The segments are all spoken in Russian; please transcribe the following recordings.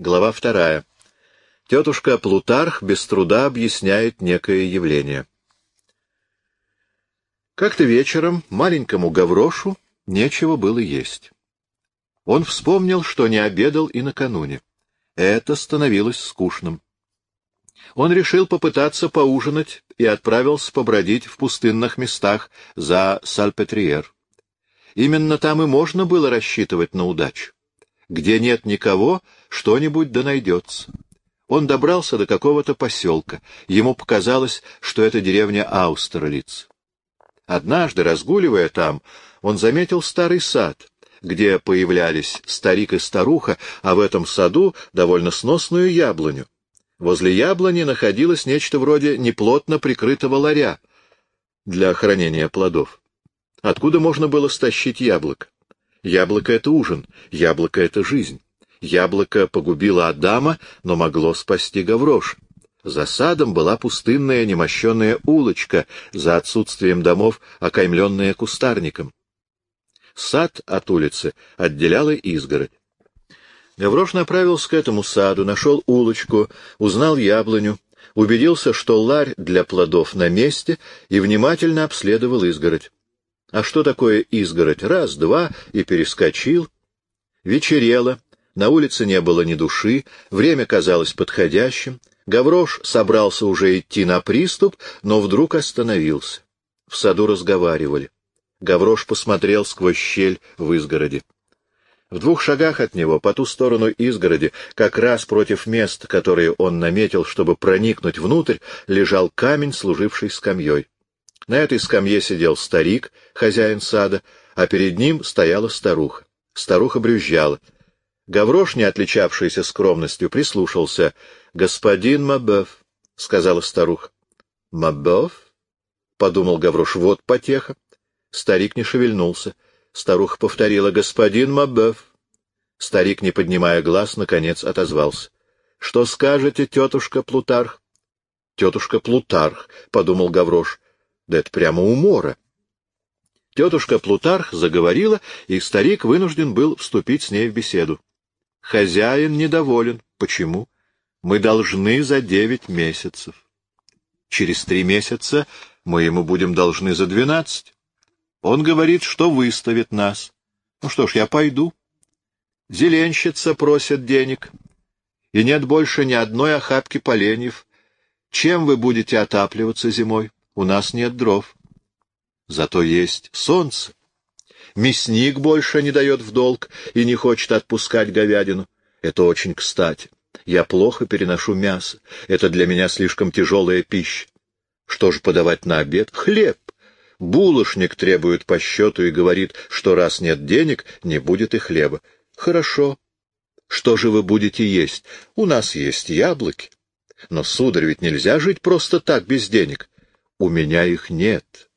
Глава вторая. Тетушка Плутарх без труда объясняет некое явление. Как-то вечером маленькому Гаврошу нечего было есть. Он вспомнил, что не обедал и накануне. Это становилось скучным. Он решил попытаться поужинать и отправился побродить в пустынных местах за Сальпетриер. Именно там и можно было рассчитывать на удачу. Где нет никого, что-нибудь да найдется. Он добрался до какого-то поселка. Ему показалось, что это деревня Аустерлиц. Однажды, разгуливая там, он заметил старый сад, где появлялись старик и старуха, а в этом саду довольно сносную яблоню. Возле яблони находилось нечто вроде неплотно прикрытого ларя для хранения плодов. Откуда можно было стащить яблоко? Яблоко — это ужин, яблоко — это жизнь. Яблоко погубило Адама, но могло спасти Гаврош. За садом была пустынная немощенная улочка, за отсутствием домов, окаймленная кустарником. Сад от улицы отделяла изгородь. Гаврош направился к этому саду, нашел улочку, узнал яблоню, убедился, что ларь для плодов на месте, и внимательно обследовал изгородь. А что такое изгородь? Раз, два, и перескочил. Вечерело, на улице не было ни души, время казалось подходящим. Гаврош собрался уже идти на приступ, но вдруг остановился. В саду разговаривали. Гаврош посмотрел сквозь щель в изгороди. В двух шагах от него, по ту сторону изгороди, как раз против мест, которые он наметил, чтобы проникнуть внутрь, лежал камень, служивший скамьей. На этой скамье сидел старик, хозяин сада, а перед ним стояла старуха. Старуха брюзжала. Гаврош, не отличавшийся скромностью, прислушался. — Господин Мабеф, — сказала старуха. — Мабеф? — подумал Гаврош. — Вот потеха. Старик не шевельнулся. Старуха повторила «Господин Мабеф». Старик, не поднимая глаз, наконец отозвался. — Что скажете, тетушка Плутарх? — Тетушка Плутарх, — подумал Гаврош. — Да это прямо умора. Тетушка Плутарх заговорила, и старик вынужден был вступить с ней в беседу. — Хозяин недоволен. Почему? — Мы должны за девять месяцев. Через три месяца мы ему будем должны за двенадцать. Он говорит, что выставит нас. Ну что ж, я пойду. Зеленщица просит денег. И нет больше ни одной охапки поленьев. Чем вы будете отапливаться зимой? У нас нет дров. Зато есть солнце. Мясник больше не дает в долг и не хочет отпускать говядину. Это очень кстати. Я плохо переношу мясо. Это для меня слишком тяжелая пища. Что же подавать на обед? Хлеб. Булочник требует по счету и говорит, что раз нет денег, не будет и хлеба. Хорошо. Что же вы будете есть? У нас есть яблоки. Но, сударь, ведь нельзя жить просто так, без денег. У меня их нет.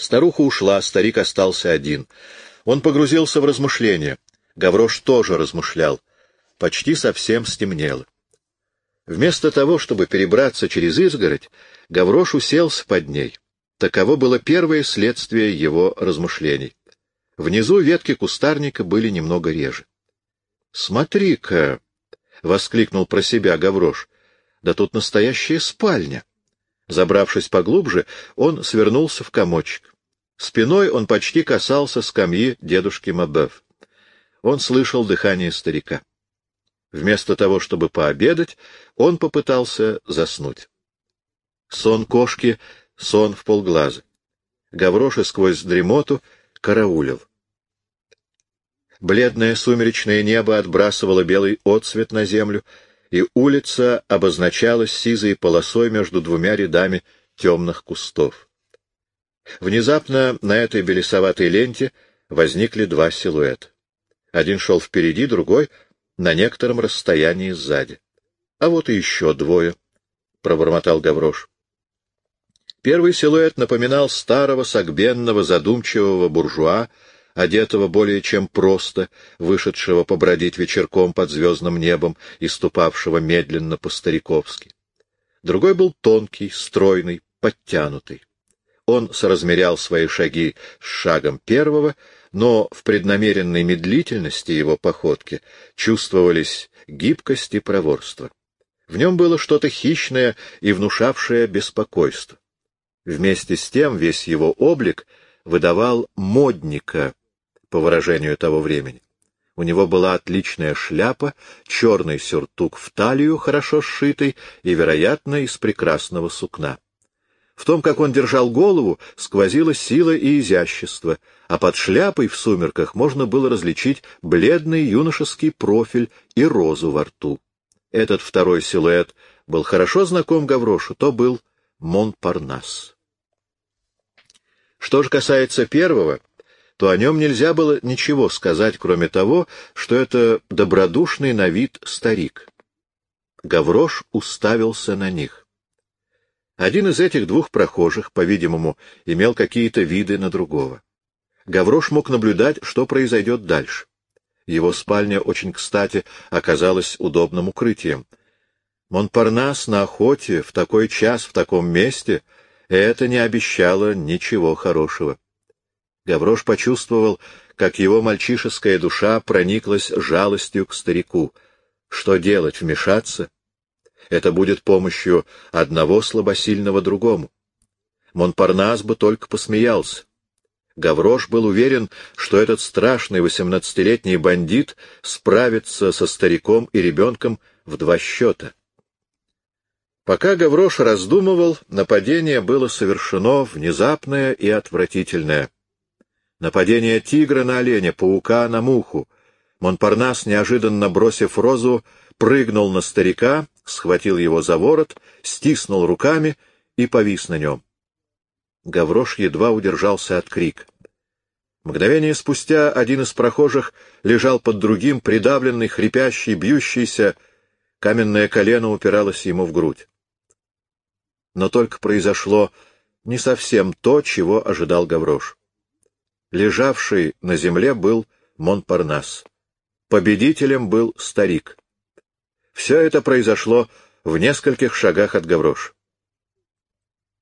Старуха ушла, старик остался один. Он погрузился в размышления. Гаврош тоже размышлял. Почти совсем стемнело. Вместо того, чтобы перебраться через изгородь, Гаврош уселся под ней. Таково было первое следствие его размышлений. Внизу ветки кустарника были немного реже. — Смотри-ка! — воскликнул про себя Гаврош. — Да тут настоящая спальня! Забравшись поглубже, он свернулся в комочек. Спиной он почти касался скамьи дедушки Мабеф. Он слышал дыхание старика. Вместо того, чтобы пообедать, он попытался заснуть. Сон кошки сон в полглаза. Гавроша сквозь дремоту караулил. Бледное сумеречное небо отбрасывало белый отсвет на землю, и улица обозначалась сизой полосой между двумя рядами темных кустов. Внезапно на этой белесоватой ленте возникли два силуэта. Один шел впереди, другой — на некотором расстоянии сзади. — А вот и еще двое, — пробормотал Гаврош. Первый силуэт напоминал старого, согбенного, задумчивого буржуа, одетого более чем просто, вышедшего побродить вечерком под звездным небом и ступавшего медленно по-стариковски. Другой был тонкий, стройный, подтянутый. Он соразмерял свои шаги с шагом первого, но в преднамеренной медлительности его походки чувствовались гибкость и проворство. В нем было что-то хищное и внушавшее беспокойство. Вместе с тем весь его облик выдавал модника, по выражению того времени. У него была отличная шляпа, черный сюртук в талию, хорошо сшитый и, вероятно, из прекрасного сукна. В том, как он держал голову, сквозила сила и изящество, а под шляпой в сумерках можно было различить бледный юношеский профиль и розу во рту. Этот второй силуэт был хорошо знаком Гаврошу, то был Монпарнас. Что же касается первого, то о нем нельзя было ничего сказать, кроме того, что это добродушный на вид старик. Гаврош уставился на них. Один из этих двух прохожих, по-видимому, имел какие-то виды на другого. Гаврош мог наблюдать, что произойдет дальше. Его спальня очень кстати оказалась удобным укрытием. Монпарнас на охоте в такой час в таком месте — это не обещало ничего хорошего. Гаврош почувствовал, как его мальчишеская душа прониклась жалостью к старику. Что делать, вмешаться? Это будет помощью одного слабосильного другому. Монпарнас бы только посмеялся. Гаврош был уверен, что этот страшный восемнадцатилетний бандит справится со стариком и ребенком в два счета. Пока Гаврош раздумывал, нападение было совершено внезапное и отвратительное. Нападение тигра на оленя, паука на муху. Монпарнас, неожиданно бросив розу, прыгнул на старика, схватил его за ворот, стиснул руками и повис на нем. Гаврош едва удержался от крик. Мгновение спустя один из прохожих лежал под другим, придавленный, хрипящий, бьющийся. Каменное колено упиралось ему в грудь. Но только произошло не совсем то, чего ожидал Гаврош. Лежавший на земле был Монпарнас. Победителем был старик. Все это произошло в нескольких шагах от Гаврош.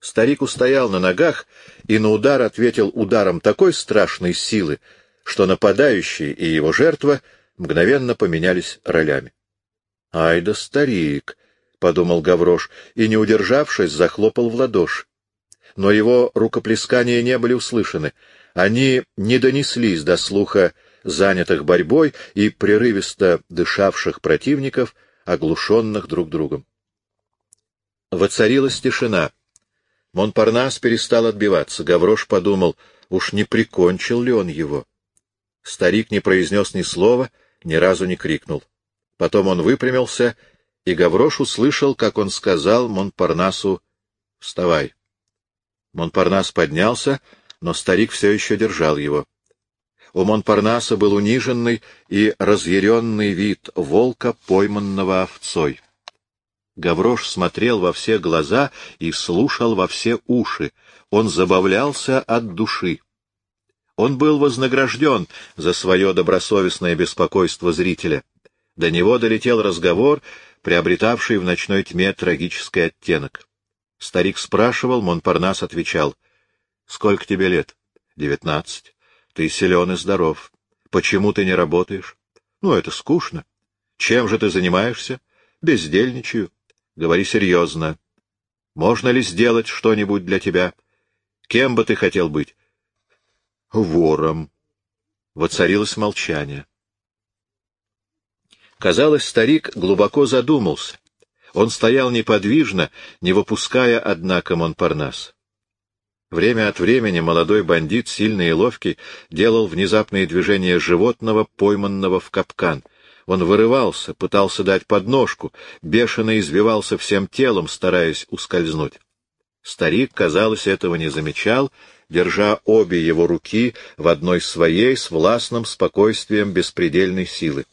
Старик устоял на ногах и на удар ответил ударом такой страшной силы, что нападающий и его жертва мгновенно поменялись ролями. — Ай да старик! — подумал Гаврош и, не удержавшись, захлопал в ладоши. Но его рукоплескания не были услышаны. Они не донеслись до слуха занятых борьбой и прерывисто дышавших противников, оглушенных друг другом. Воцарилась тишина. Монпарнас перестал отбиваться. Гаврош подумал, уж не прикончил ли он его. Старик не произнес ни слова, ни разу не крикнул. Потом он выпрямился, и Гаврош услышал, как он сказал Монпарнасу «Вставай». Монпарнас поднялся, но старик все еще держал его. У Монпарнаса был униженный и разъяренный вид волка, пойманного овцой. Гаврош смотрел во все глаза и слушал во все уши. Он забавлялся от души. Он был вознагражден за свое добросовестное беспокойство зрителя. До него долетел разговор, приобретавший в ночной тьме трагический оттенок. Старик спрашивал, Монпарнас отвечал. — Сколько тебе лет? — Девятнадцать. — Ты силен и здоров. Почему ты не работаешь? — Ну, это скучно. — Чем же ты занимаешься? — Бездельничаю. Говори серьезно. Можно ли сделать что-нибудь для тебя? Кем бы ты хотел быть? Вором. Воцарилось молчание. Казалось, старик глубоко задумался. Он стоял неподвижно, не выпуская, однако, Монпарнас. Время от времени молодой бандит, сильный и ловкий, делал внезапные движения животного, пойманного в капкан — он вырывался, пытался дать подножку, бешено извивался всем телом, стараясь ускользнуть. Старик, казалось, этого не замечал, держа обе его руки в одной своей с властным спокойствием беспредельной силы.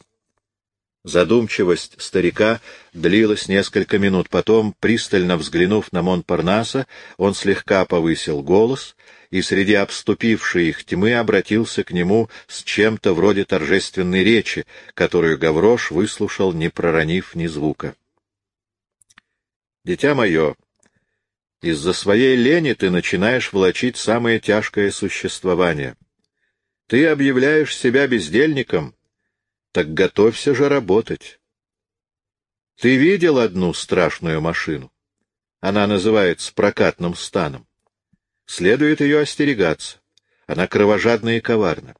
Задумчивость старика длилась несколько минут. Потом, пристально взглянув на Монпарнаса, он слегка повысил голос и среди обступившей их тьмы обратился к нему с чем-то вроде торжественной речи, которую Гаврош выслушал, не проронив ни звука. «Дитя мое, из-за своей лени ты начинаешь влачить самое тяжкое существование. Ты объявляешь себя бездельником, так готовься же работать. Ты видел одну страшную машину? Она называется прокатным станом. Следует ее остерегаться. Она кровожадна и коварна.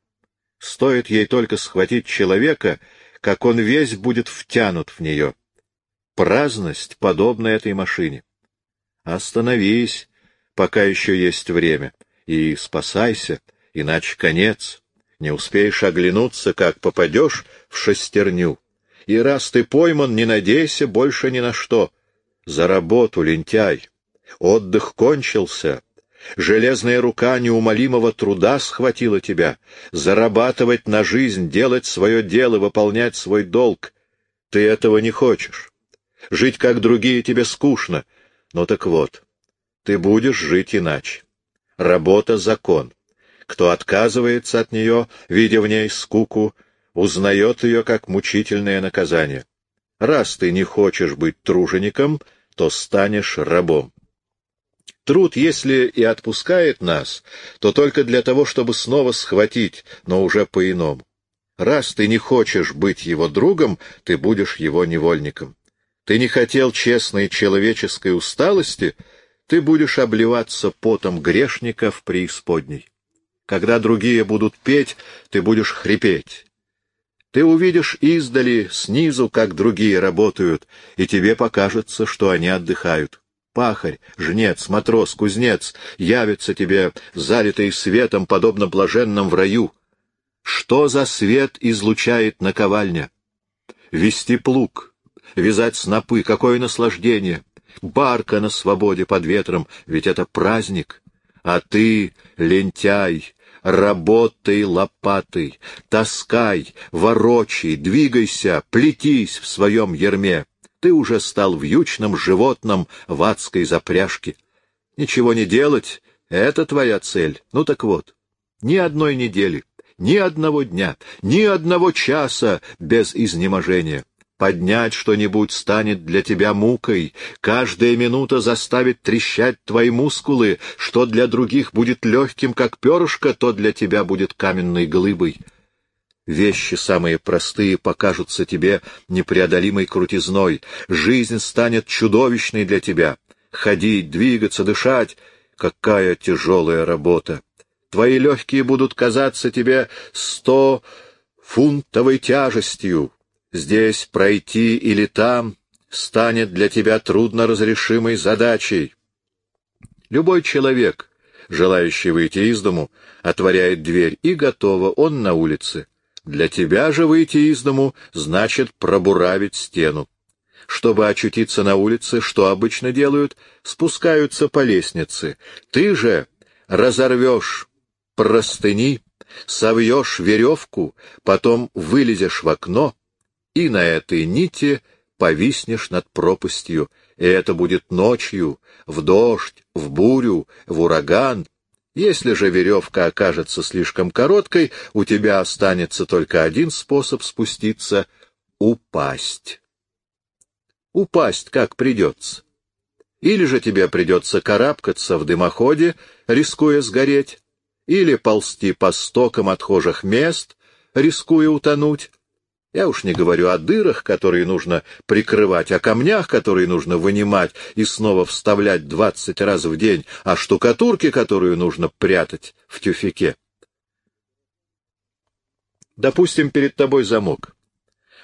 Стоит ей только схватить человека, как он весь будет втянут в нее. Праздность подобна этой машине. Остановись, пока еще есть время, и спасайся, иначе конец. Не успеешь оглянуться, как попадешь в шестерню. И раз ты пойман, не надейся больше ни на что. За работу, лентяй. Отдых кончился. Железная рука неумолимого труда схватила тебя. Зарабатывать на жизнь, делать свое дело, выполнять свой долг. Ты этого не хочешь. Жить, как другие, тебе скучно. Ну так вот, ты будешь жить иначе. Работа — закон. Кто отказывается от нее, видя в ней скуку, узнает ее как мучительное наказание. Раз ты не хочешь быть тружеником, то станешь рабом. Труд, если и отпускает нас, то только для того, чтобы снова схватить, но уже по-иному. Раз ты не хочешь быть его другом, ты будешь его невольником. Ты не хотел честной человеческой усталости, ты будешь обливаться потом грешника в преисподней. Когда другие будут петь, ты будешь хрипеть. Ты увидишь издали, снизу, как другие работают, и тебе покажется, что они отдыхают. Пахарь, жнец, матрос, кузнец явятся тебе, залитые светом, подобно блаженным в раю. Что за свет излучает наковальня? Вести плуг, вязать снопы, какое наслаждение! Барка на свободе под ветром, ведь это праздник. А ты, лентяй, Работай лопатой, таскай, ворочай, двигайся, плетись в своем ерме. Ты уже стал вьючным животным в адской запряжке. Ничего не делать — это твоя цель. Ну так вот, ни одной недели, ни одного дня, ни одного часа без изнеможения. Поднять что-нибудь станет для тебя мукой, каждая минута заставит трещать твои мускулы, что для других будет легким, как перышко, то для тебя будет каменной глыбой. Вещи самые простые покажутся тебе непреодолимой крутизной, жизнь станет чудовищной для тебя. Ходить, двигаться, дышать — какая тяжелая работа! Твои легкие будут казаться тебе сто фунтовой тяжестью, Здесь пройти или там станет для тебя трудно разрешимой задачей. Любой человек, желающий выйти из дому, отворяет дверь, и готово, он на улице. Для тебя же выйти из дому значит пробуравить стену. Чтобы очутиться на улице, что обычно делают? Спускаются по лестнице. Ты же разорвешь простыни, совьешь веревку, потом вылезешь в окно, и на этой нити повиснешь над пропастью, и это будет ночью, в дождь, в бурю, в ураган. Если же веревка окажется слишком короткой, у тебя останется только один способ спуститься — упасть. Упасть как придется. Или же тебе придется карабкаться в дымоходе, рискуя сгореть, или ползти по стокам отхожих мест, рискуя утонуть, я уж не говорю о дырах, которые нужно прикрывать, о камнях, которые нужно вынимать и снова вставлять двадцать раз в день, о штукатурке, которую нужно прятать в тюфике. Допустим, перед тобой замок.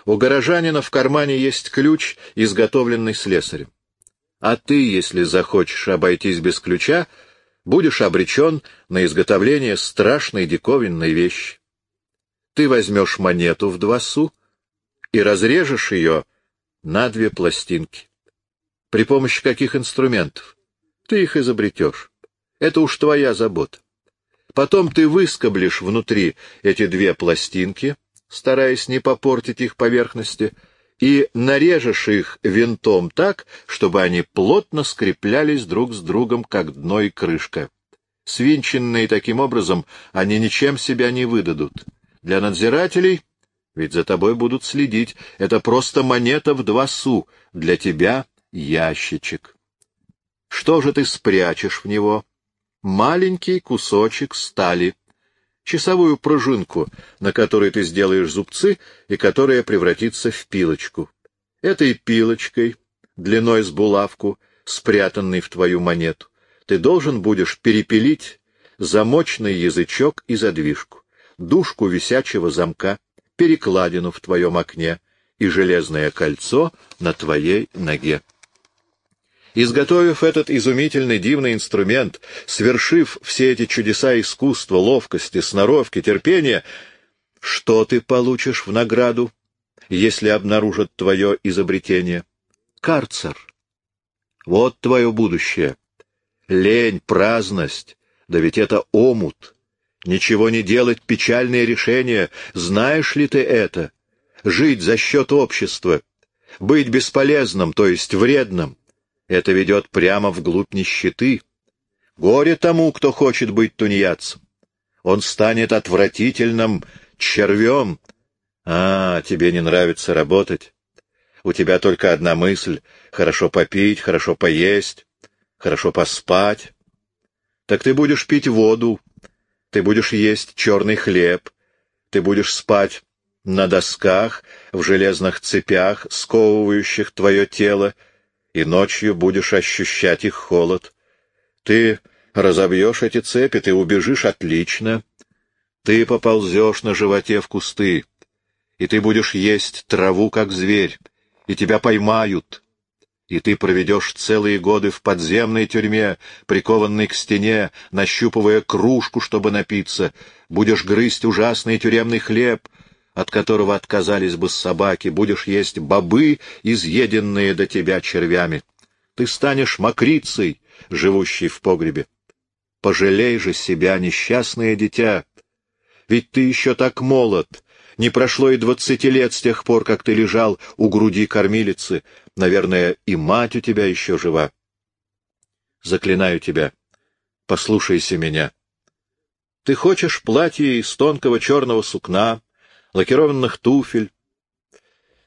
У горожанина в кармане есть ключ, изготовленный слесарем. А ты, если захочешь обойтись без ключа, будешь обречен на изготовление страшной диковинной вещи. Ты возьмешь монету в два су и разрежешь ее на две пластинки. При помощи каких инструментов? Ты их изобретешь. Это уж твоя забота. Потом ты выскоблишь внутри эти две пластинки, стараясь не попортить их поверхности, и нарежешь их винтом так, чтобы они плотно скреплялись друг с другом, как дно и крышка. Свинченные таким образом, они ничем себя не выдадут. Для надзирателей, ведь за тобой будут следить, это просто монета в два су, для тебя ящичек. Что же ты спрячешь в него? Маленький кусочек стали. часовую пружинку, на которой ты сделаешь зубцы и которая превратится в пилочку. Этой пилочкой, длиной с булавку, спрятанной в твою монету, ты должен будешь перепилить замочный язычок и задвижку, дужку висячего замка, перекладину в твоем окне и железное кольцо на твоей ноге. Изготовив этот изумительный дивный инструмент, свершив все эти чудеса искусства, ловкости, сноровки, терпения, что ты получишь в награду, если обнаружат твое изобретение? Карцер. Вот твое будущее. Лень, праздность, да ведь это омут. Ничего не делать — печальное решение. Знаешь ли ты это? Жить за счет общества, быть бесполезным, то есть вредным, это ведет прямо вглубь нищеты. Горе тому, кто хочет быть тунеядцем. Он станет отвратительным червем. А, тебе не нравится работать. У тебя только одна мысль — хорошо попить, хорошо поесть, хорошо поспать. Так ты будешь пить воду, ты будешь есть черный хлеб, ты будешь спать на досках, в железных цепях, сковывающих твое тело, и ночью будешь ощущать их холод. Ты разобьешь эти цепи, ты убежишь отлично. Ты поползешь на животе в кусты, и ты будешь есть траву, как зверь, и тебя поймают, и ты проведешь целые годы в подземной тюрьме, прикованной к стене, нащупывая кружку, чтобы напиться, будешь грызть ужасный тюремный хлеб, от которого отказались бы собаки, будешь есть бобы, изъеденные до тебя червями. Ты станешь мокрицей, живущей в погребе. Пожалей же себя, несчастное дитя, ведь ты еще так молод, не прошло и двадцати лет с тех пор, как ты лежал у груди кормилицы. Наверное, и мать у тебя еще жива. Заклинаю тебя, послушайся меня. Ты хочешь платье из тонкого черного сукна, лакированных туфель,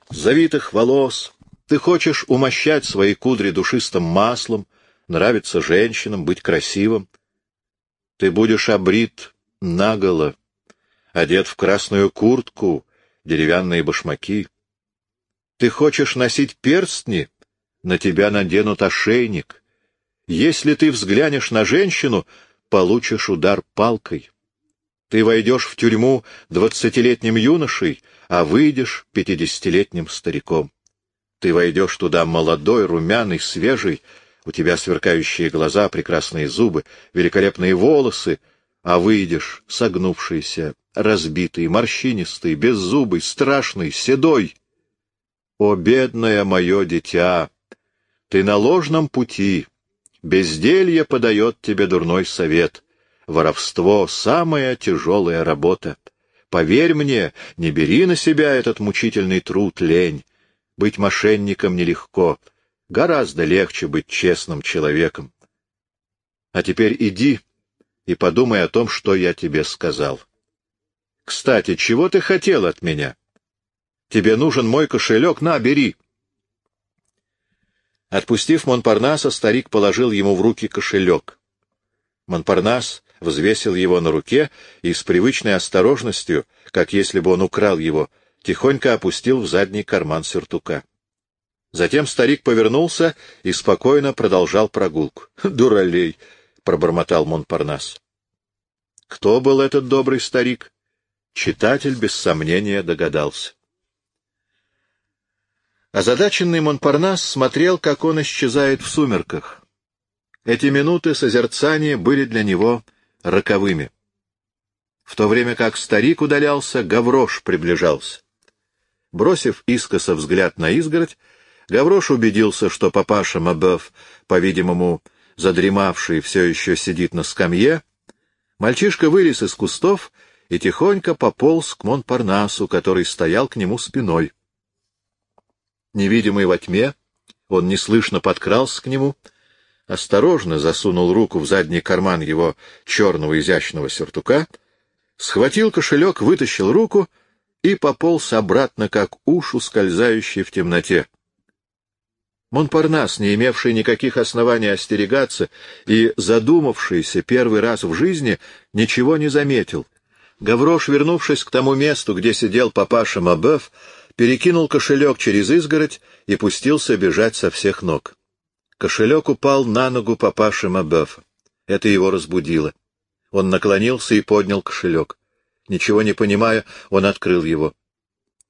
завитых волос. Ты хочешь умощать свои кудри душистым маслом, нравиться женщинам, быть красивым. Ты будешь обрит наголо, одет в красную куртку, деревянные башмаки. Ты хочешь носить перстни, на тебя наденут ошейник. Если ты взглянешь на женщину, получишь удар палкой. Ты войдешь в тюрьму двадцатилетним юношей, а выйдешь пятидесятилетним стариком. Ты войдешь туда молодой, румяный, свежий, у тебя сверкающие глаза, прекрасные зубы, великолепные волосы, а выйдешь согнувшийся, разбитый, морщинистый, беззубый, страшный, седой. О, бедное мое дитя! Ты на ложном пути, безделье подает тебе дурной совет — Воровство — самая тяжелая работа. Поверь мне, не бери на себя этот мучительный труд, лень. Быть мошенником нелегко. Гораздо легче быть честным человеком. А теперь иди и подумай о том, что я тебе сказал. Кстати, чего ты хотел от меня? Тебе нужен мой кошелек? На, бери. Отпустив Монпарнаса, старик положил ему в руки кошелек. Монпарнас взвесил его на руке и с привычной осторожностью, как если бы он украл его, тихонько опустил в задний карман сюртука. Затем старик повернулся и спокойно продолжал прогулку. — Дуралей! — пробормотал Монпарнас. Кто был этот добрый старик? Читатель без сомнения догадался. Озадаченный Монпарнас смотрел, как он исчезает в сумерках. Эти минуты созерцания были для него роковыми. В то время как старик удалялся, Гаврош приближался. Бросив искоса взгляд на изгородь, Гаврош убедился, что папаша Мабеф, по-видимому, задремавший, все еще сидит на скамье. Мальчишка вылез из кустов и тихонько пополз к Монпарнасу, который стоял к нему спиной. Невидимый во тьме, он неслышно подкрался к нему — осторожно засунул руку в задний карман его черного изящного сюртука, схватил кошелек, вытащил руку и пополз обратно, как уж ускользающий в темноте. Монпарнас, не имевший никаких оснований остерегаться и задумавшийся первый раз в жизни, ничего не заметил. Гаврош, вернувшись к тому месту, где сидел папаша Мабеф, перекинул кошелек через изгородь и пустился бежать со всех ног. Кошелек упал на ногу папаши Мабефа. Это его разбудило. Он наклонился и поднял кошелек. Ничего не понимая, он открыл его.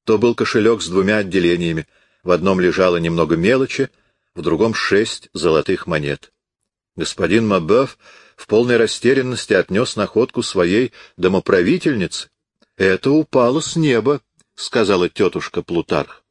То был кошелек с двумя отделениями. В одном лежало немного мелочи, в другом — шесть золотых монет. Господин Мабеф в полной растерянности отнес находку своей домоправительнице. — Это упало с неба, — сказала тетушка Плутарх.